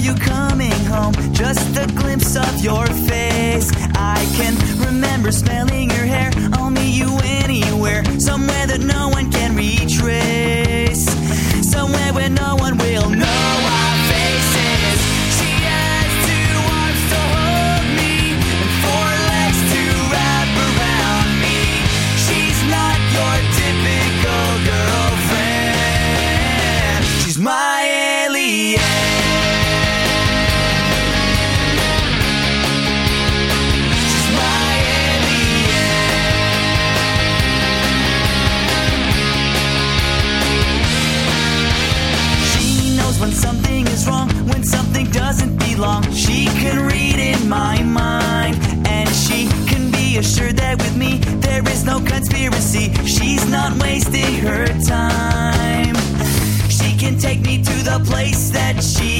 you coming home? Just a glimpse of your face. I can remember smelling your hair when something is wrong, when something doesn't belong. She can read in my mind, and she can be assured that with me there is no conspiracy. She's not wasting her time. She can take me to the place that she